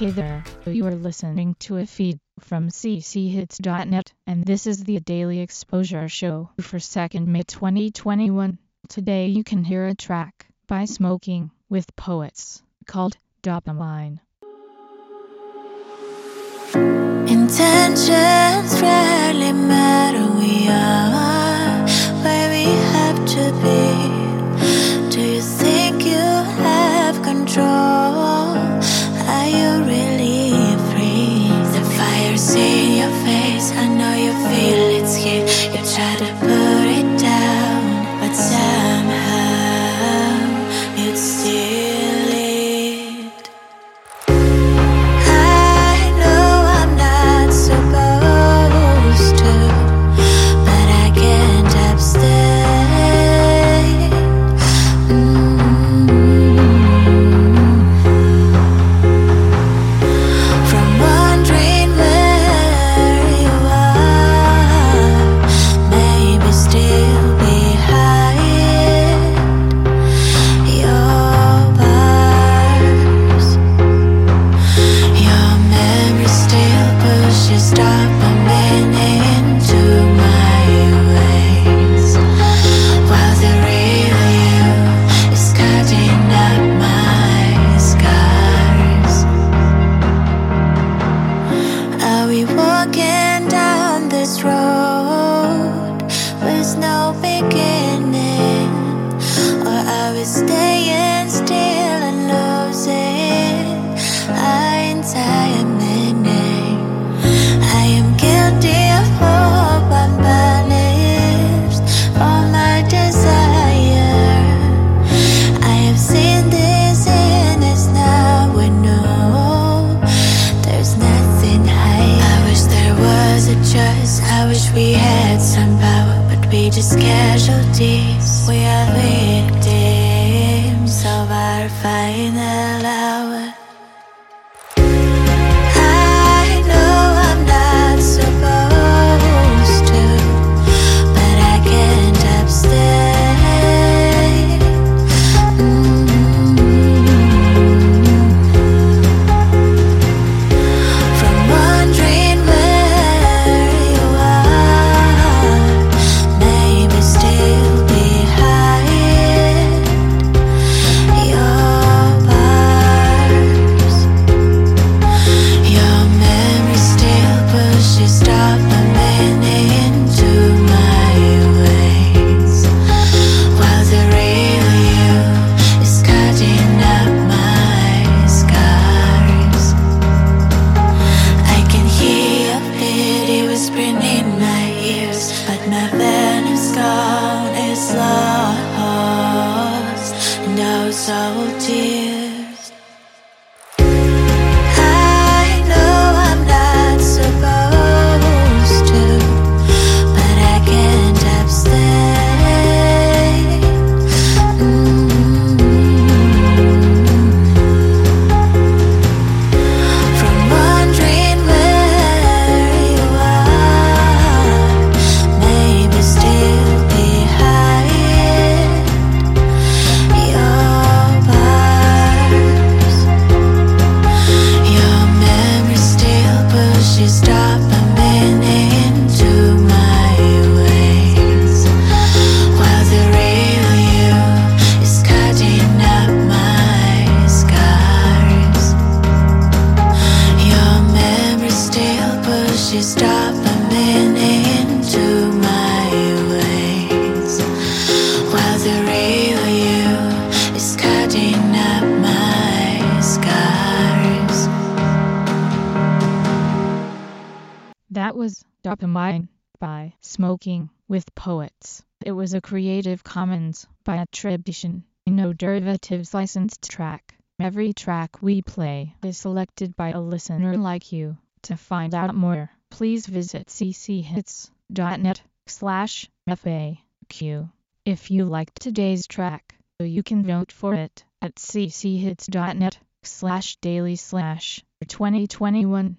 Hey there, you are listening to a feed from cchits.net, and this is the Daily Exposure Show for 2nd May 2021. Today you can hear a track by Smoking with Poets called Dopamine. Intentions rarely matter, we are this road I wish we had some power, but we just casualties. We are victims of our final hour. Those old That was Dopamine by Smoking with Poets. It was a Creative Commons by attribution, no derivatives licensed track. Every track we play is selected by a listener like you. To find out more, please visit cchits.net slash FAQ. If you liked today's track, you can vote for it at cchits.net slash daily slash 2021